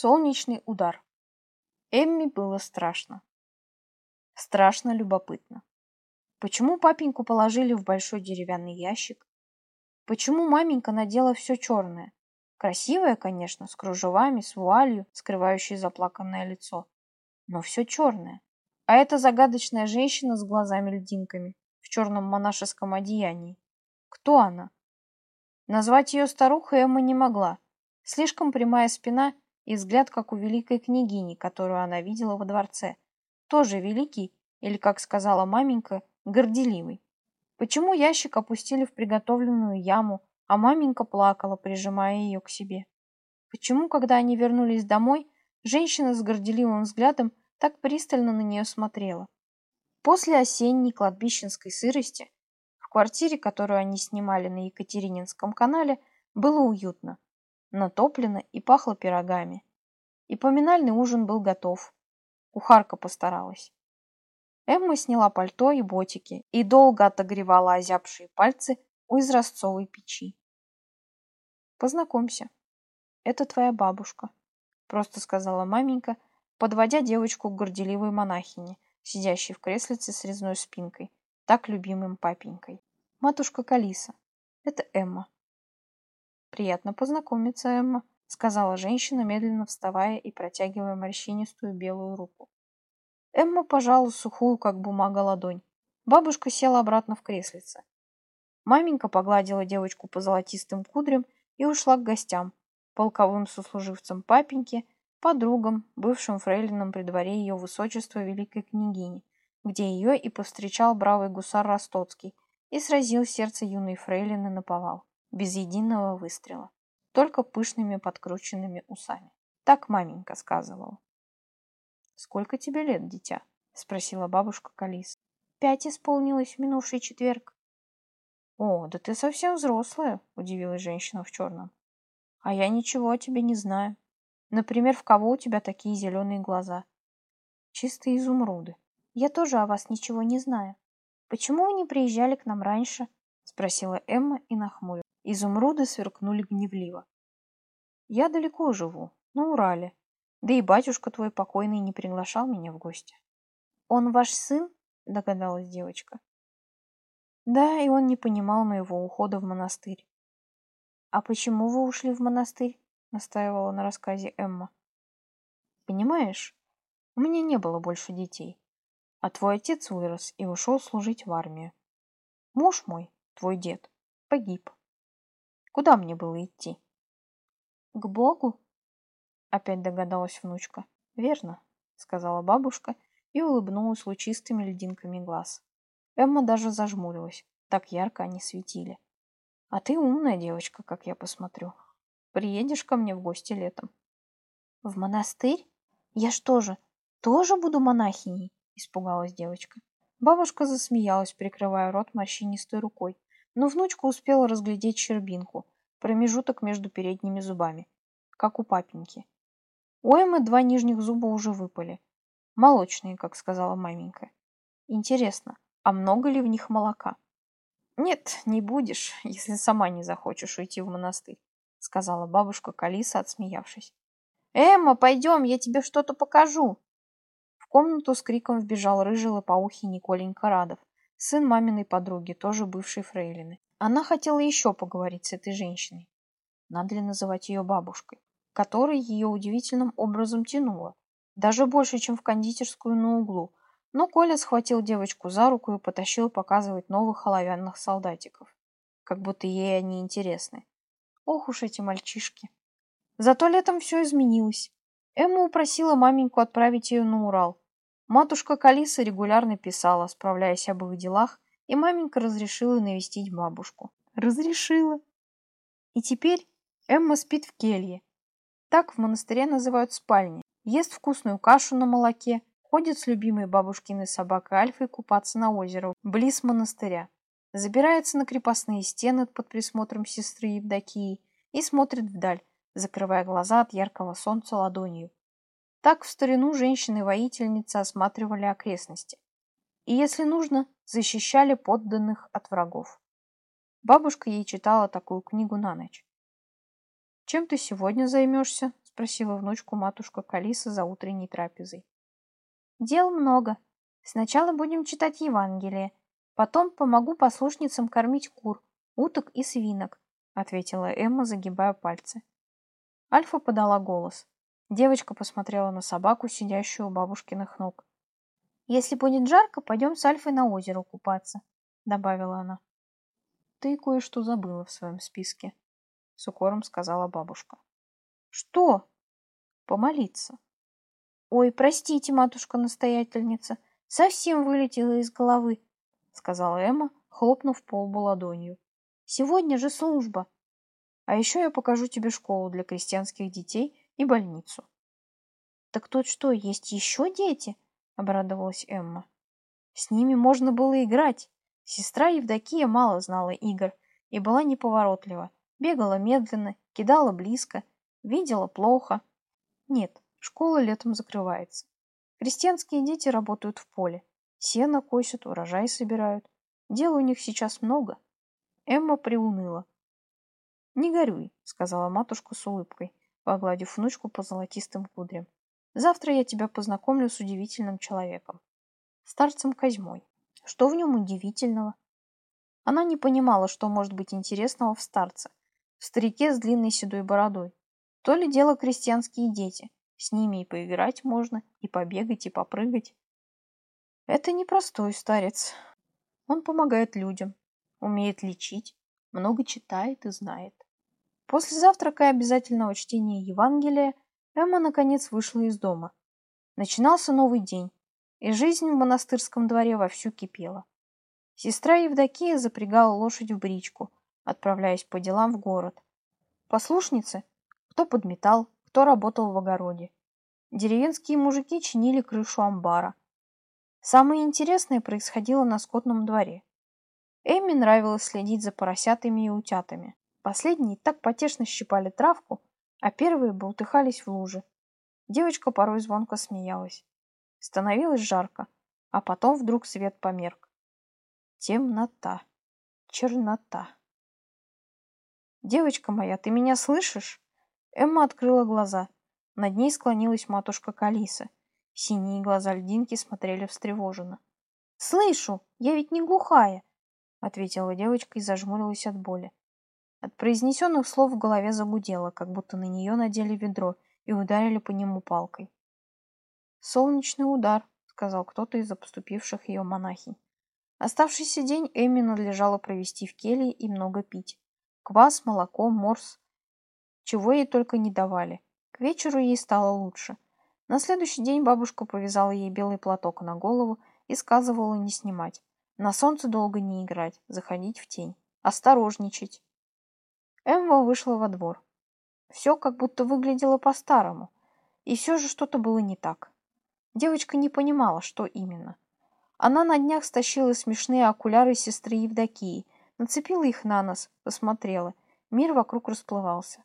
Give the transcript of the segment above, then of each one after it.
Солнечный удар. Эмми было страшно. Страшно любопытно. Почему папеньку положили в большой деревянный ящик? Почему маменька надела все черное? Красивое, конечно, с кружевами, с вуалью, скрывающей заплаканное лицо. Но все черное. А эта загадочная женщина с глазами-льдинками в черном монашеском одеянии. Кто она? Назвать ее старухой Эмма не могла. Слишком прямая спина и взгляд, как у великой княгини, которую она видела во дворце. Тоже великий, или, как сказала маменька, горделивый. Почему ящик опустили в приготовленную яму, а маменька плакала, прижимая ее к себе? Почему, когда они вернулись домой, женщина с горделивым взглядом так пристально на нее смотрела? После осенней кладбищенской сырости в квартире, которую они снимали на Екатерининском канале, было уютно, натоплено и пахло пирогами. И поминальный ужин был готов. Кухарка постаралась. Эмма сняла пальто и ботики и долго отогревала озябшие пальцы у изразцовой печи. «Познакомься, это твоя бабушка», — просто сказала маменька, подводя девочку к горделивой монахине, сидящей в креслице с резной спинкой, так любимым папенькой. «Матушка Калиса, это Эмма». «Приятно познакомиться, Эмма», — сказала женщина, медленно вставая и протягивая морщинистую белую руку. Эмма пожала сухую, как бумага, ладонь. Бабушка села обратно в креслице. Маменька погладила девочку по золотистым кудрям и ушла к гостям, полковым сослуживцам папеньки, подругам, бывшим фрейлинам при дворе ее высочества великой княгини, где ее и повстречал бравый гусар Ростоцкий и сразил сердце юной фрейлины на повал, без единого выстрела, только пышными подкрученными усами. Так маменька сказывала. «Сколько тебе лет, дитя?» — спросила бабушка Калис. «Пять исполнилось в минувший четверг». «О, да ты совсем взрослая», — удивилась женщина в черном. «А я ничего о тебе не знаю. Например, в кого у тебя такие зеленые глаза?» «Чистые изумруды. Я тоже о вас ничего не знаю. Почему вы не приезжали к нам раньше?» — спросила Эмма и нахмурилась. Изумруды сверкнули гневливо. «Я далеко живу, на Урале. Да и батюшка твой покойный не приглашал меня в гости. Он ваш сын? Догадалась девочка. Да, и он не понимал моего ухода в монастырь. А почему вы ушли в монастырь? Настаивала на рассказе Эмма. Понимаешь, у меня не было больше детей. А твой отец вырос и ушел служить в армию. Муж мой, твой дед, погиб. Куда мне было идти? К Богу? Опять догадалась внучка. Верно, сказала бабушка и улыбнулась лучистыми льдинками глаз. Эмма даже зажмурилась. Так ярко они светили. А ты умная девочка, как я посмотрю. Приедешь ко мне в гости летом. В монастырь? Я что же, тоже буду монахиней? Испугалась девочка. Бабушка засмеялась, прикрывая рот морщинистой рукой, но внучка успела разглядеть щербинку, промежуток между передними зубами, как у папеньки. У Эммы два нижних зуба уже выпали. Молочные, как сказала маменька. Интересно, а много ли в них молока? Нет, не будешь, если сама не захочешь уйти в монастырь, сказала бабушка Калиса, отсмеявшись. Эмма, пойдем, я тебе что-то покажу. В комнату с криком вбежал рыжий лопоухий Николенька Радов, сын маминой подруги, тоже бывшей фрейлины. Она хотела еще поговорить с этой женщиной. Надо ли называть ее бабушкой? которой ее удивительным образом тянуло, даже больше, чем в кондитерскую на углу. Но Коля схватил девочку за руку и потащил показывать новых оловянных солдатиков, как будто ей они интересны. Ох уж эти мальчишки. Зато летом все изменилось. Эмма упросила маменьку отправить ее на Урал. Матушка Калиса регулярно писала, справляясь об их делах, и маменька разрешила навестить бабушку. Разрешила. И теперь Эмма спит в келье, так в монастыре называют спальни. Ест вкусную кашу на молоке, ходит с любимой бабушкиной собакой Альфой купаться на озеро, близ монастыря. Забирается на крепостные стены под присмотром сестры Евдокии и смотрит вдаль, закрывая глаза от яркого солнца ладонью. Так в старину женщины-воительницы осматривали окрестности. И, если нужно, защищали подданных от врагов. Бабушка ей читала такую книгу на ночь. «Чем ты сегодня займешься?» – спросила внучку матушка Калиса за утренней трапезой. Дел много. Сначала будем читать Евангелие, потом помогу послушницам кормить кур, уток и свинок, ответила Эмма, загибая пальцы. Альфа подала голос. Девочка посмотрела на собаку, сидящую у бабушкиных ног. «Если будет жарко, пойдем с Альфой на озеро купаться», — добавила она. «Ты кое-что забыла в своем списке», — с укором сказала бабушка. «Что?» «Помолиться». «Ой, простите, матушка-настоятельница, совсем вылетела из головы», — сказала Эмма, хлопнув по лбу ладонью. «Сегодня же служба». «А еще я покажу тебе школу для крестьянских детей и больницу». «Так тут что, есть еще дети?» обрадовалась Эмма. С ними можно было играть. Сестра Евдокия мало знала игр и была неповоротлива. Бегала медленно, кидала близко, видела плохо. Нет, школа летом закрывается. Крестьянские дети работают в поле. Сено косят, урожай собирают. Дела у них сейчас много. Эмма приуныла. «Не горюй», — сказала матушка с улыбкой, погладив внучку по золотистым кудрям. Завтра я тебя познакомлю с удивительным человеком. Старцем Козьмой. Что в нем удивительного? Она не понимала, что может быть интересного в старце, в старике с длинной седой бородой. То ли дело крестьянские дети. С ними и поиграть можно, и побегать, и попрыгать. Это непростой старец. Он помогает людям, умеет лечить, много читает и знает. После завтрака и обязательного чтения Евангелия Эмма наконец вышла из дома. Начинался новый день, и жизнь в монастырском дворе вовсю кипела. Сестра Евдокия запрягала лошадь в бричку, отправляясь по делам в город. Послушницы, кто подметал, кто работал в огороде. Деревенские мужики чинили крышу амбара. Самое интересное происходило на скотном дворе. Эмме нравилось следить за поросятами и утятами. Последние так потешно щипали травку, а первые болтыхались в луже. Девочка порой звонко смеялась. Становилось жарко, а потом вдруг свет померк. Темнота, чернота. «Девочка моя, ты меня слышишь?» Эмма открыла глаза. Над ней склонилась матушка Калиса. Синие глаза льдинки смотрели встревоженно. «Слышу! Я ведь не глухая!» — ответила девочка и зажмурилась от боли. От произнесенных слов в голове загудело, как будто на нее надели ведро и ударили по нему палкой. «Солнечный удар», — сказал кто-то из обступивших ее монахинь. Оставшийся день Эмми надлежало провести в келье и много пить. Квас, молоко, морс. Чего ей только не давали. К вечеру ей стало лучше. На следующий день бабушка повязала ей белый платок на голову и сказывала не снимать. На солнце долго не играть, заходить в тень. Осторожничать. Эмма вышла во двор. Все как будто выглядело по-старому, и все же что-то было не так. Девочка не понимала, что именно. Она на днях стащила смешные окуляры сестры Евдокии, нацепила их на нос, посмотрела. Мир вокруг расплывался.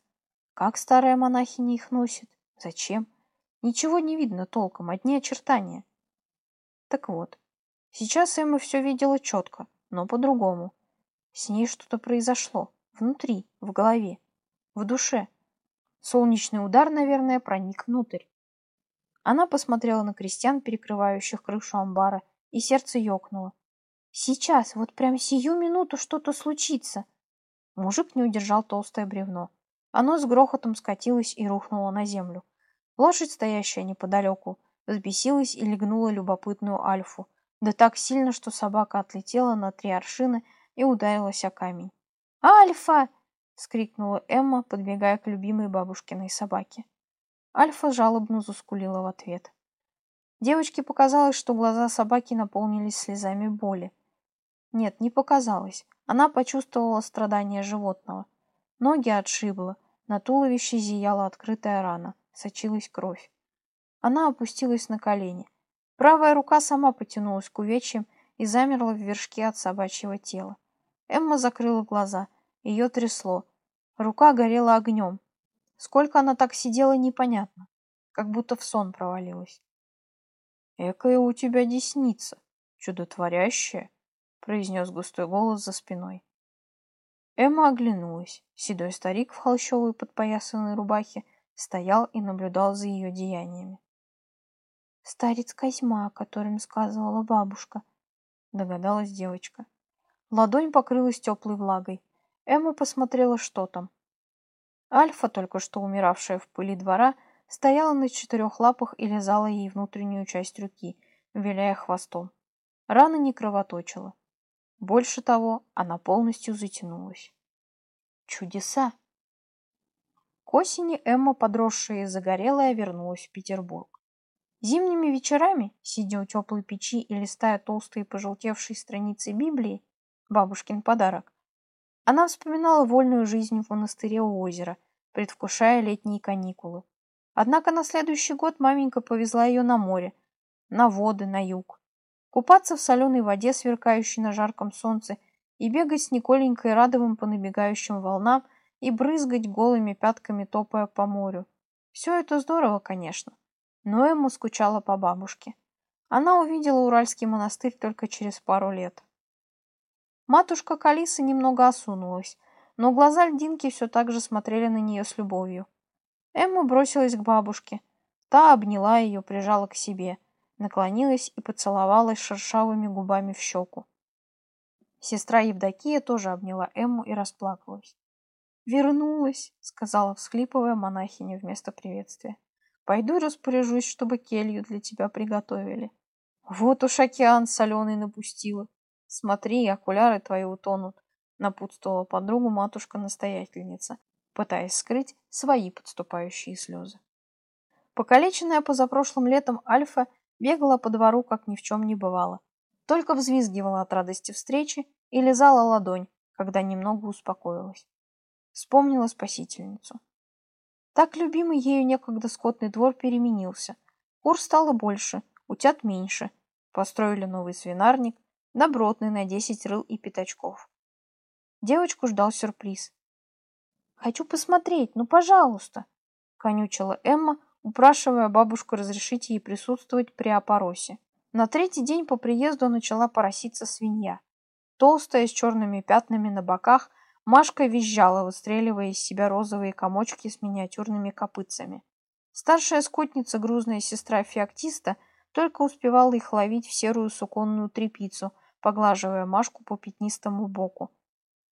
Как старая монахиня их носит? Зачем? Ничего не видно толком, одни очертания. Так вот, сейчас Эмма все видела четко, но по-другому. С ней что-то произошло. Внутри, в голове, в душе. Солнечный удар, наверное, проник внутрь. Она посмотрела на крестьян, перекрывающих крышу амбара, и сердце ёкнуло. Сейчас, вот прям сию минуту что-то случится. Мужик не удержал толстое бревно. Оно с грохотом скатилось и рухнуло на землю. Лошадь, стоящая неподалеку, взбесилась и легнула любопытную Альфу, да так сильно, что собака отлетела на три аршина и ударилась о камень. «Альфа!» — скрикнула Эмма, подбегая к любимой бабушкиной собаке. Альфа жалобно заскулила в ответ. Девочке показалось, что глаза собаки наполнились слезами боли. Нет, не показалось. Она почувствовала страдания животного. Ноги отшибло, на туловище зияла открытая рана, сочилась кровь. Она опустилась на колени. Правая рука сама потянулась к увечьям и замерла в вершке от собачьего тела. Эмма закрыла глаза. Ее трясло. Рука горела огнем. Сколько она так сидела, непонятно. Как будто в сон провалилась. «Экая у тебя десница, чудотворящая», — произнес густой голос за спиной. Эмма оглянулась. Седой старик в холщовой подпоясанной рубахе стоял и наблюдал за ее деяниями. «Старец Козьма, о котором сказывала бабушка», — догадалась девочка. Ладонь покрылась теплой влагой. Эмма посмотрела, что там. Альфа, только что умиравшая в пыли двора, стояла на четырех лапах и лизала ей внутреннюю часть руки, виляя хвостом. Рана не кровоточила. Больше того, она полностью затянулась. Чудеса! К осени Эмма, подросшая и загорелая, вернулась в Петербург. Зимними вечерами, сидя у теплой печи и листая толстые пожелтевшие страницы Библии, бабушкин подарок, она вспоминала вольную жизнь в монастыре у озера, предвкушая летние каникулы. Однако на следующий год маменька повезла ее на море, на воды, на юг. Купаться в соленой воде, сверкающей на жарком солнце, и бегать с Николенькой Радовым по набегающим волнам и брызгать голыми пятками, топая по морю. Все это здорово, конечно, но ему скучала по бабушке. Она увидела Уральский монастырь только через пару лет. Матушка Калиса немного осунулась, но глаза льдинки все так же смотрели на нее с любовью. Эмма бросилась к бабушке. Та обняла ее, прижала к себе, наклонилась и поцеловалась шершавыми губами в щеку. Сестра Евдокия тоже обняла Эмму и расплакалась. «Вернулась», — сказала, всхлипывая монахиня вместо приветствия. «Пойду распоряжусь, чтобы келью для тебя приготовили. Вот уж океан соленый напустила. Смотри, окуляры твои утонут», — напутствовала подругу матушка-настоятельница, пытаясь скрыть свои подступающие слезы. Покалеченная позапрошлым летом Альфа бегала по двору, как ни в чем не бывало. Только взвизгивала от радости встречи и лизала ладонь, когда немного успокоилась. Вспомнила спасительницу. Так любимый ею некогда скотный двор переменился. Кур стало больше, утят меньше. Построили новый свинарник, добротный на десять рыл и пятачков. Девочку ждал сюрприз. «Хочу посмотреть, ну, пожалуйста!» — конючила Эмма, упрашивая бабушку разрешить ей присутствовать при опоросе. На третий день по приезду начала пороситься свинья. Толстая, с черными пятнами на боках, Машка визжала, выстреливая из себя розовые комочки с миниатюрными копытцами. Старшая скотница, грузная сестра феоктиста, только успевала их ловить в серую суконную тряпицу, поглаживая Машку по пятнистому боку.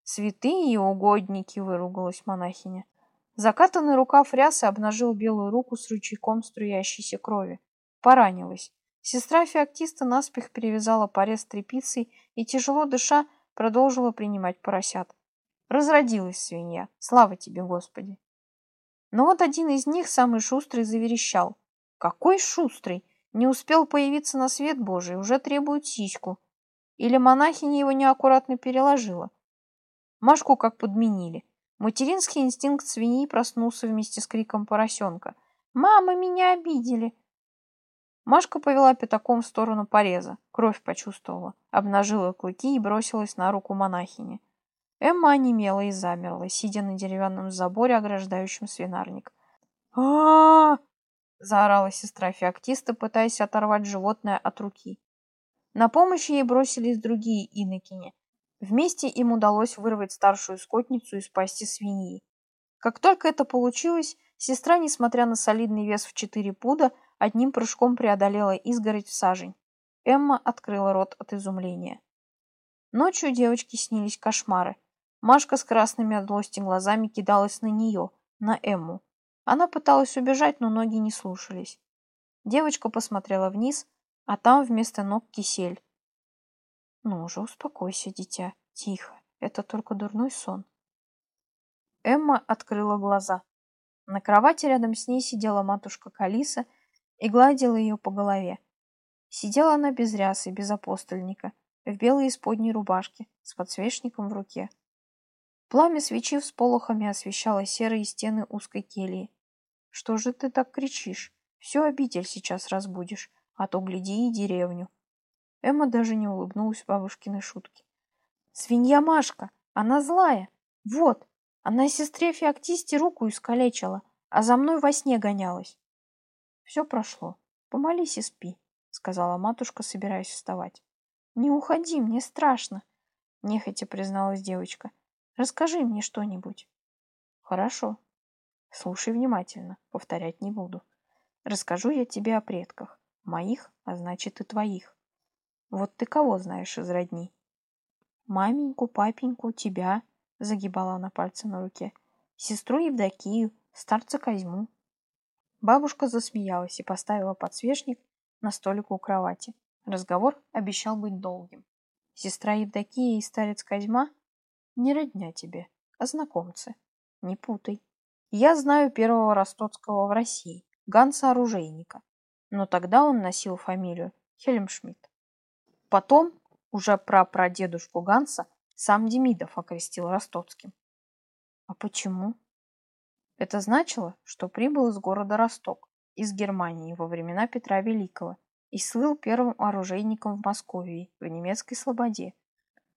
«Святые угодники!» — выругалась монахиня. Закатанный рукав рясы обнажил белую руку с ручейком струящейся крови. Поранилась. Сестра феоктиста наспех перевязала порез тряпицей и, тяжело дыша, продолжила принимать поросят. Разродилась свинья. Слава тебе, Господи! Но вот один из них, самый шустрый, заверещал. Какой шустрый! Не успел появиться на свет Божий, уже требует сиську. Или монахиня его неаккуратно переложила. Машку как подменили. Материнский инстинкт свиньи проснулся вместе с криком поросенка. «Мама, меня обидели!» Машка повела пятаком в сторону пореза. Кровь почувствовала, обнажила клыки и бросилась на руку монахини. Эмма онемела и замерла, сидя на деревянном заборе, ограждающем свинарник. а заорала сестра феоктиста, пытаясь оторвать животное от руки. На помощь ей бросились другие инокини. Вместе им удалось вырвать старшую скотницу из пасти свиньи. Как только это получилось, сестра, несмотря на солидный вес в четыре пуда, одним прыжком преодолела изгородь в сажень. Эмма открыла рот от изумления. Ночью девочке снились кошмары. Машка с красными от злости глазами кидалась на нее, на Эмму. Она пыталась убежать, но ноги не слушались. Девочка посмотрела вниз, а там вместо ног кисель. Ну уже успокойся, дитя. Тихо. Это только дурной сон. Эмма открыла глаза. На кровати рядом с ней сидела матушка Калиса и гладила ее по голове. Сидела она без рясы, без апостольника, в белой исподней рубашке, с подсвечником в руке. Пламя свечи всполохами освещало серые стены узкой кельи. «Что же ты так кричишь? Всю обитель сейчас разбудишь, а то гляди и деревню». Эмма даже не улыбнулась бабушкиной шутке. «Свинья Машка! Она злая! Вот! Она сестре Феоктисте руку искалечила, а за мной во сне гонялась. Все прошло. Помолись и спи, сказала матушка, собираясь вставать. Не уходи, мне страшно, нехотя призналась девочка. Расскажи мне что-нибудь. Хорошо. Слушай внимательно, повторять не буду. Расскажу я тебе о предках. Моих, а значит и твоих. Вот ты кого знаешь из родни? Маменьку, папеньку, тебя, загибала она пальцы на руке. Сестру Евдокию, старца Козьму. Бабушка засмеялась и поставила подсвечник на столик у кровати. Разговор обещал быть долгим. Сестра Евдокия и старец Козьма не родня тебе, а знакомцы. Не путай. Я знаю первого Ростоцкого в России, Ганса Оружейника, но тогда он носил фамилию Хельмшмидт. Потом, уже про прадедушку Ганса, сам Демидов окрестил Ростоцким. А почему? Это значило, что прибыл из города Росток, из Германии во времена Петра Великого и слыл первым оружейником в Москве, в немецкой слободе.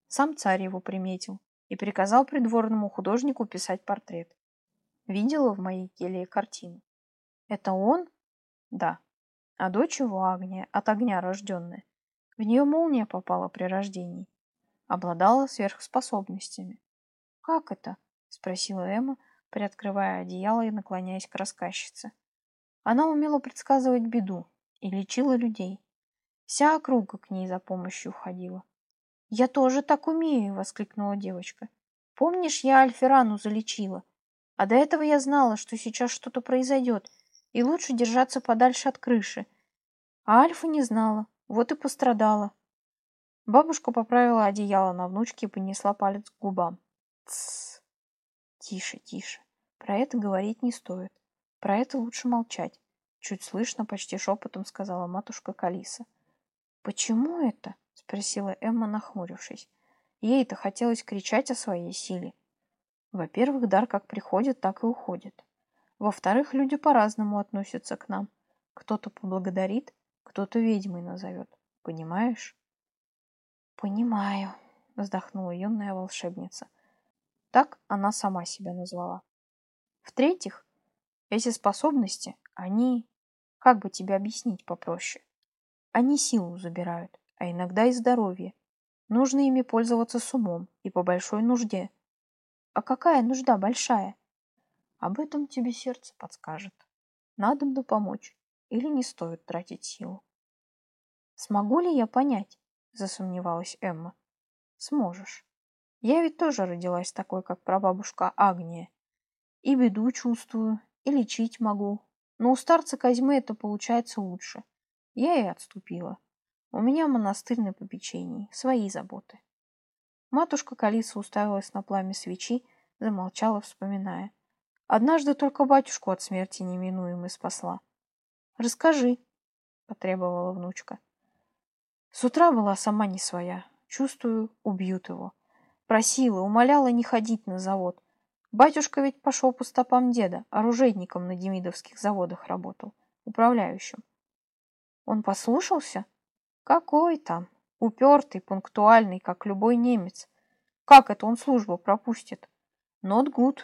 Сам царь его приметил и приказал придворному художнику писать портрет. Видела в моей келье картину. Это он? Да. А дочь его Агния, от огня рожденная. В нее молния попала при рождении. Обладала сверхспособностями. Как это? Спросила Эмма, приоткрывая одеяло и наклоняясь к рассказчице. Она умела предсказывать беду и лечила людей. Вся округа к ней за помощью уходила. «Я тоже так умею!» — воскликнула девочка. «Помнишь, я Альферану залечила? А до этого я знала, что сейчас что-то произойдет, и лучше держаться подальше от крыши. А Альфа не знала, вот и пострадала». Бабушка поправила одеяло на внучке и понесла палец к губам. «Тссс! Тише, тише. Про это говорить не стоит. Про это лучше молчать. Чуть слышно, почти шепотом сказала матушка Калиса. «Почему это?» — спросила Эмма, нахмурившись. Ей-то хотелось кричать о своей силе. Во-первых, дар как приходит, так и уходит. Во-вторых, люди по-разному относятся к нам. Кто-то поблагодарит, кто-то ведьмой назовет. Понимаешь? Понимаю, вздохнула юная волшебница. Так она сама себя назвала. В-третьих, эти способности, они, как бы тебе объяснить попроще, они силу забирают, а иногда и здоровье. Нужно ими пользоваться с умом и по большой нужде. А какая нужда большая? Об этом тебе сердце подскажет. Надо бы помочь или не стоит тратить силу. Смогу ли я понять? Засомневалась Эмма. Сможешь. Я ведь тоже родилась такой, как прабабушка Агния. И беду чувствую, и лечить могу. Но у старца Козьмы это получается лучше. Я и отступила. У меня монастырь на попечении, свои заботы. Матушка Калиса уставилась на пламя свечи, замолчала, вспоминая. Однажды только батюшку от смерти неминуемой спасла. «Расскажи», — потребовала внучка. С утра была сама не своя. Чувствую, убьют его. Просила, умоляла не ходить на завод. Батюшка ведь пошел по стопам деда, оружейником на демидовских заводах работал, управляющим. Он послушался? Какой там? Упертый, пунктуальный, как любой немец. Как это он службу пропустит? Not good.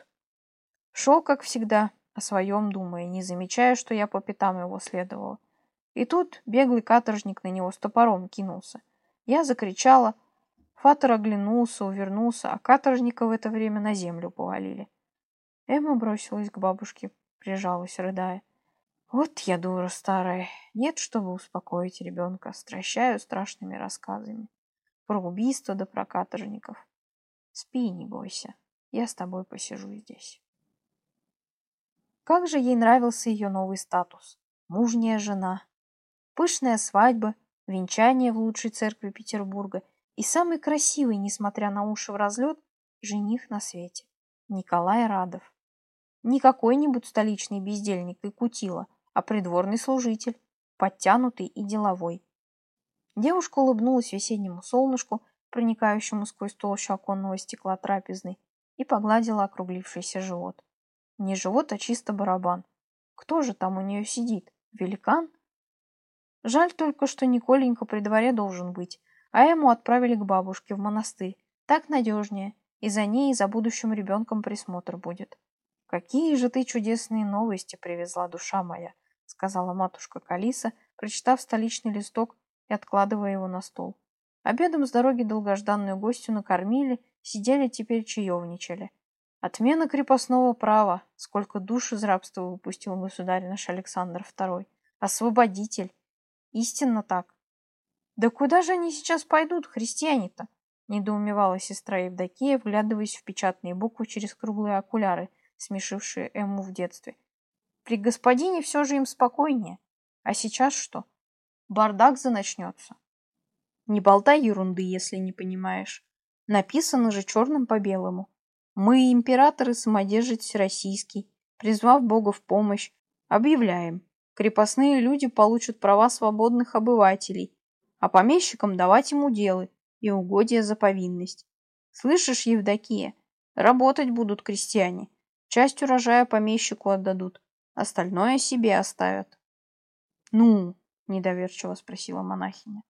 Шел, как всегда, о своем думая, не замечая, что я по пятам его следовала. И тут беглый каторжник на него с топором кинулся. Я закричала, Фатер оглянулся, увернулся, а каторжника в это время на землю повалили. Эмма бросилась к бабушке, прижалась, рыдая. Вот я дура старая. Нет, чтобы успокоить ребенка. Стращаю страшными рассказами. Про убийство да про каторжников. Спи, не бойся. Я с тобой посижу здесь. Как же ей нравился ее новый статус. Мужняя жена. Пышная свадьба, венчание в лучшей церкви Петербурга и самый красивый, несмотря на уши в разлет, жених на свете. Николай Радов. Не какой-нибудь столичный бездельник и кутила, а придворный служитель, подтянутый и деловой. Девушка улыбнулась весеннему солнышку, проникающему сквозь толщу оконного стекла трапезной, и погладила округлившийся живот. Не живот, а чисто барабан. Кто же там у нее сидит? Великан? Жаль только, что Николенька при дворе должен быть, а ему отправили к бабушке в монастырь. Так надежнее, и за ней, и за будущим ребенком присмотр будет. «Какие же ты чудесные новости привезла, душа моя!» сказала матушка Калиса, прочитав столичный листок и откладывая его на стол. Обедом с дороги долгожданную гостью накормили, сидели теперь чаевничали. Отмена крепостного права. Сколько душ из рабства выпустил государь наш Александр II. Освободитель. Истинно так. Да куда же они сейчас пойдут, христиане-то? Недоумевала сестра Евдокия, вглядываясь в печатные буквы через круглые окуляры, смешившие Эмму в детстве. При господине все же им спокойнее. А сейчас что? Бардак заначнется. Не болтай ерунды, если не понимаешь. Написано же черным по белому. Мы, император и самодержец Всероссийский, призвав Бога в помощь, объявляем, крепостные люди получат права свободных обывателей, а помещикам давать им уделы и угодья за повинность. Слышишь, Евдокия, работать будут крестьяне, часть урожая помещику отдадут, остальное себе оставят. Ну, недоверчиво спросила монахиня.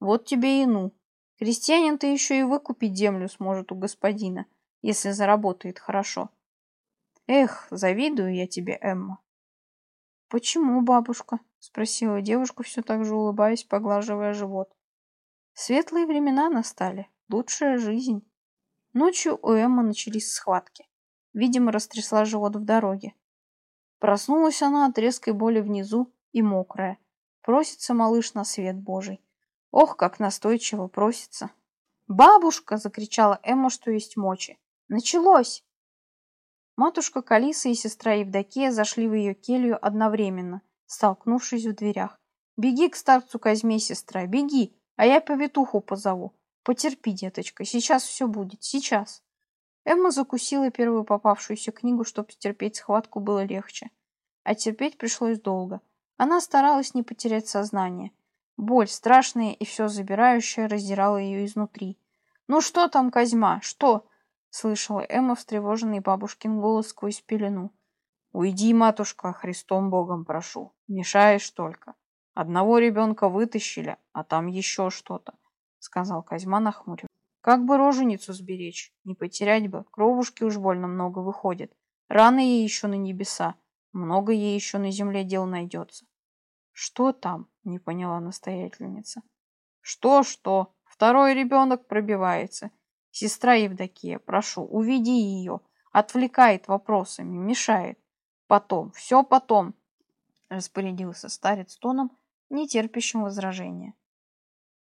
Вот тебе и ну. Крестьянин-то еще и выкупить землю сможет у господина, если заработает хорошо. Эх, завидую я тебе, Эмма. Почему, бабушка? Спросила девушка, все так же улыбаясь, поглаживая живот. Светлые времена настали, лучшая жизнь. Ночью у Эммы начались схватки. Видимо, растрясла живот в дороге. Проснулась она от резкой боли внизу и мокрая. Просится малыш на свет Божий. Ох, как настойчиво просится. «Бабушка!» — закричала Эмма, что есть мочи. Началось! Матушка Калиса и сестра Евдокия зашли в ее келью одновременно, столкнувшись в дверях. «Беги к старцу Казьме, сестра, беги, а я повитуху позову. Потерпи, деточка, сейчас все будет, сейчас». Эмма закусила первую попавшуюся книгу, чтобы терпеть схватку было легче. А терпеть пришлось долго. Она старалась не потерять сознание. Боль, страшная и все забирающая, раздирала ее изнутри. «Ну что там, Козьма, что?» Слышала Эмма встревоженный бабушкин голос сквозь пелену. «Уйди, матушка, Христом Богом прошу. Мешаешь только. Одного ребенка вытащили, а там еще что-то», — сказал Козьма нахмурив. «Как бы роженицу сберечь? Не потерять бы. Кровушки уж больно много выходит. Рано ей еще на небеса. Много ей еще на земле дел найдется». «Что там?» — не поняла настоятельница. «Что-что? Второй ребенок пробивается». Сестра Евдокия, прошу, уведи ее. Отвлекает вопросами, мешает. Потом, все потом, распорядился старец тоном, не терпящим возражения.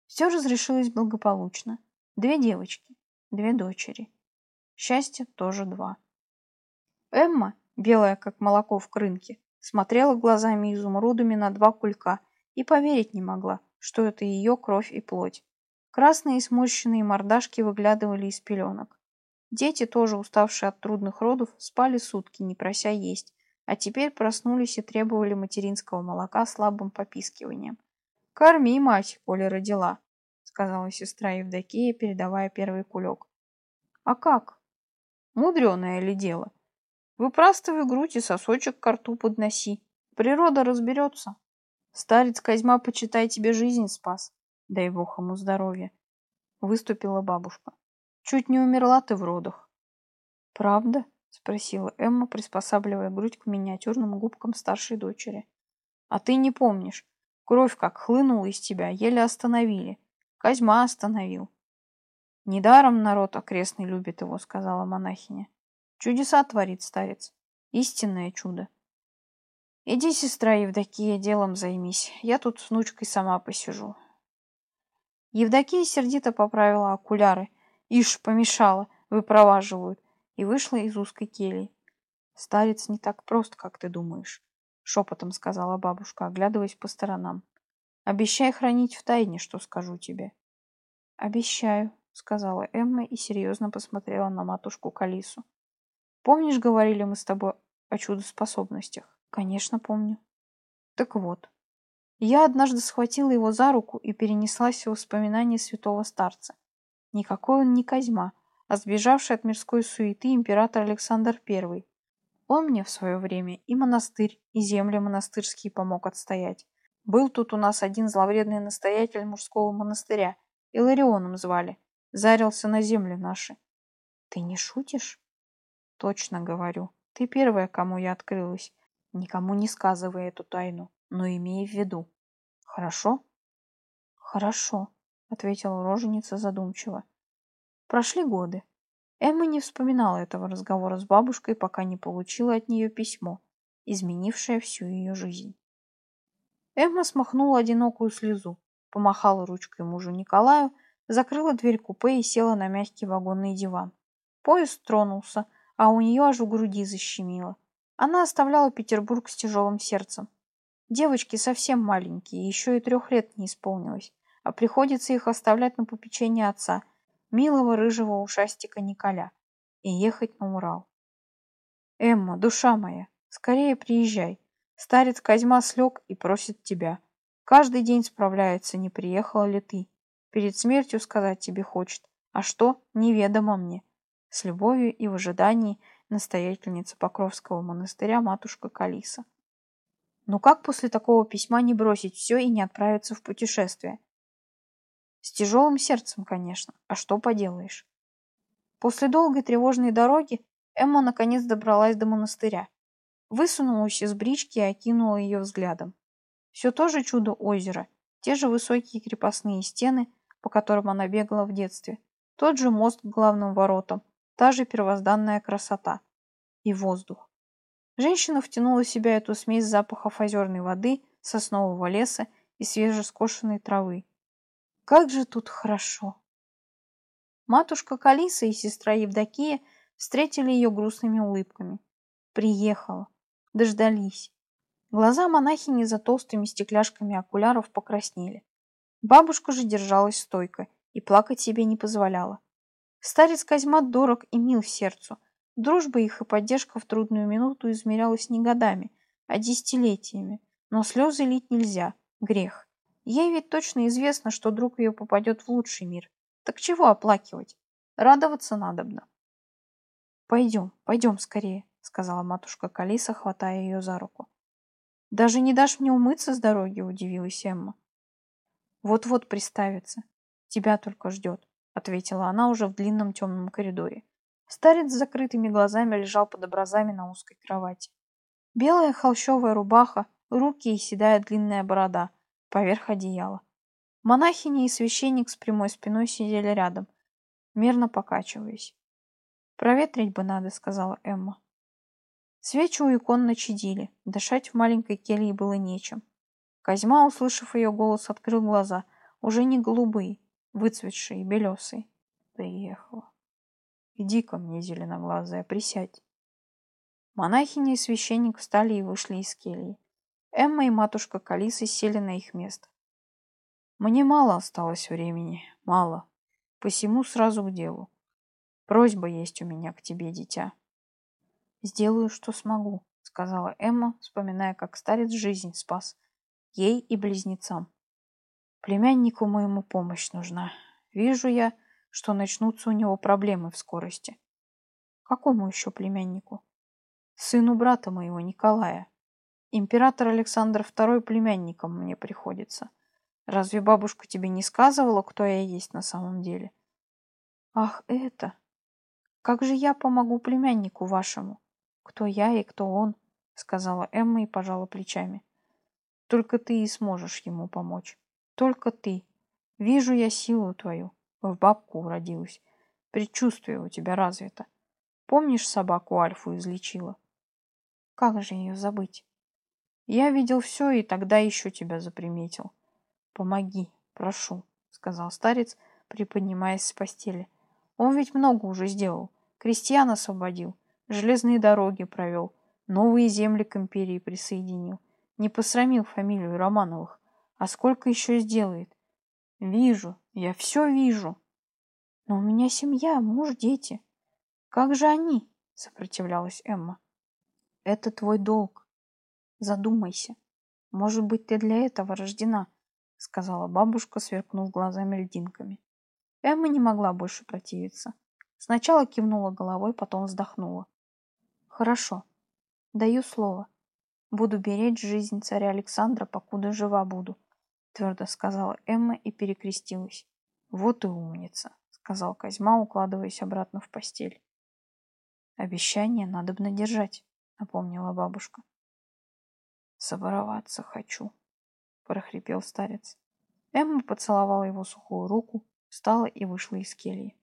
Все разрешилось благополучно. Две девочки, две дочери. Счастье тоже два. Эмма, белая как молоко в крынке, смотрела глазами изумрудами на два кулька и поверить не могла, что это ее кровь и плоть. Красные и сморщенные мордашки выглядывали из пеленок. Дети, тоже уставшие от трудных родов, спали сутки, не прося есть, а теперь проснулись и требовали материнского молока слабым попискиванием. «Корми, мать, коли родила», — сказала сестра Евдокия, передавая первый кулек. «А как?» «Мудреное ли дело? Выпрастывай грудь и сосочек к рту подноси. Природа разберется. Старец Козьма, почитай, тебе жизнь спас. Дай бог ему здоровья. Выступила бабушка. Чуть не умерла ты в родах. Правда? Спросила Эмма, приспосабливая грудь к миниатюрным губкам старшей дочери. А ты не помнишь. Кровь как хлынула из тебя, еле остановили. Козьма остановил. Недаром народ окрестный любит его, сказала монахиня. Чудеса творит старец. Истинное чудо. Иди, сестра Евдокия, делом займись. Я тут с внучкой сама посижу. Евдокия сердито поправила окуляры. Ишь, помешала, выпроваживают. И вышла из узкой кельи. Старец не так прост, как ты думаешь, шепотом сказала бабушка, оглядываясь по сторонам. Обещай хранить в тайне, что скажу тебе. Обещаю, сказала Эмма и серьезно посмотрела на матушку Калису. Помнишь, говорили мы с тобой о чудо-способностях? Конечно, помню. Так вот, я однажды схватила его за руку и перенеслась в воспоминания святого старца. Никакой он не Козьма, а сбежавший от мирской суеты император Александр I. Он мне в свое время и монастырь, и земли монастырские помог отстоять. Был тут у нас один зловредный настоятель мужского монастыря, Иларионом звали, зарился на земли наши. Ты не шутишь? Точно говорю. Ты первая, кому я открылась. Никому не сказывай эту тайну но имей в виду. Хорошо? Хорошо, ответила роженица задумчиво. Прошли годы. Эмма не вспоминала этого разговора с бабушкой, пока не получила от нее письмо, изменившее всю ее жизнь. Эмма смахнула одинокую слезу, помахала ручкой мужу Николаю, закрыла дверь купе и села на мягкий вагонный диван. Поезд тронулся, а у нее аж в груди защемило. Она оставляла Петербург с тяжелым сердцем. Девочки совсем маленькие, еще и трех лет не исполнилось, а приходится их оставлять на попечение отца, милого рыжего ушастика Николя, и ехать на Урал. «Эмма, душа моя, скорее приезжай. Старец Козьма слег и просит тебя. Каждый день справляется, не приехала ли ты. Перед смертью сказать тебе хочет, а что, неведомо мне. С любовью и в ожидании настоятельница Покровского монастыря матушка Калиса. Ну как после такого письма не бросить все и не отправиться в путешествие? С тяжелым сердцем, конечно. А что поделаешь? После долгой тревожной дороги Эмма наконец добралась до монастыря. Высунулась из брички и окинула ее взглядом. Все то же чудо озера, те же высокие крепостные стены, по которым она бегала в детстве, тот же мост к главным воротам, та же первозданная красота. И воздух. Женщина втянула в себя эту смесь запахов озерной воды, соснового леса и свежескошенной травы. Как же тут хорошо! Матушка Калиса и сестра Евдокия встретили ее грустными улыбками. Приехала. Дождались. Глаза монахини за толстыми стекляшками окуляров покраснели. Бабушка же держалась стойко и плакать себе не позволяла. Старец Козьма дорог и мил сердцу. Дружба их и поддержка в трудную минуту измерялась не годами, а десятилетиями. Но слезы лить нельзя. Грех. Ей ведь точно известно, что друг ее попадет в лучший мир. Так чего оплакивать? Радоваться надобно. «Пойдем, пойдем скорее», — сказала матушка Калиса, хватая ее за руку. «Даже не дашь мне умыться с дороги?» — удивилась Эмма. «Вот-вот приставится. Тебя только ждет», — ответила она уже в длинном темном коридоре. Старец с закрытыми глазами лежал под образами на узкой кровати. Белая холщовая рубаха, руки и седая длинная борода — поверх одеяла. Монахиня и священник с прямой спиной сидели рядом, мерно покачиваясь. «Проветрить бы надо», — сказала Эмма. Свечи у икон начадили, дышать в маленькой келье было нечем. Козьма, услышав ее голос, открыл глаза, уже не голубые, выцветшие, белесые. Приехала. Иди ко мне, зеленоглазая, присядь. Монахиня и священник встали и вышли из кельи. Эмма и матушка Калисы сели на их место. Мне мало осталось времени, мало. Посему сразу к делу. Просьба есть у меня к тебе, дитя. Сделаю, что смогу, сказала Эмма, вспоминая, как старец жизнь спас. Ей и близнецам. Племяннику моему помощь нужна. Вижу я, что начнутся у него проблемы в скорости. Какому еще племяннику? Сыну брата моего, Николая. Император Александр II племянником мне приходится. Разве бабушка тебе не сказывала, кто я есть на самом деле? Ах, это! Как же я помогу племяннику вашему? Кто я и кто он? Сказала Эмма и пожала плечами. Только ты и сможешь ему помочь. Только ты. Вижу я силу твою. В бабку уродилась. Предчувствие у тебя развито. Помнишь, собаку Альфу излечила? Как же ее забыть? Я видел все и тогда еще тебя заприметил. Помоги, прошу, сказал старец, приподнимаясь с постели. Он ведь много уже сделал. Крестьян освободил, железные дороги провел, новые земли к империи присоединил. Не посрамил фамилию Романовых. А сколько еще сделает? Вижу, я все вижу. Но у меня семья, муж, дети. Как же они? Сопротивлялась Эмма. Это твой долг. Задумайся. Может быть, ты для этого рождена, сказала бабушка, сверкнув глазами льдинками. Эмма не могла больше противиться. Сначала кивнула головой, потом вздохнула. Хорошо. Даю слово. Буду беречь жизнь царя Александра, покуда жива буду, твердо сказала Эмма и перекрестилась. Вот и умница, сказал Козьма, укладываясь обратно в постель. Обещание надо бы надержать, напомнила бабушка. Забороваться хочу, прохрипел старец. Эмма поцеловала его сухую руку, встала и вышла из кельи.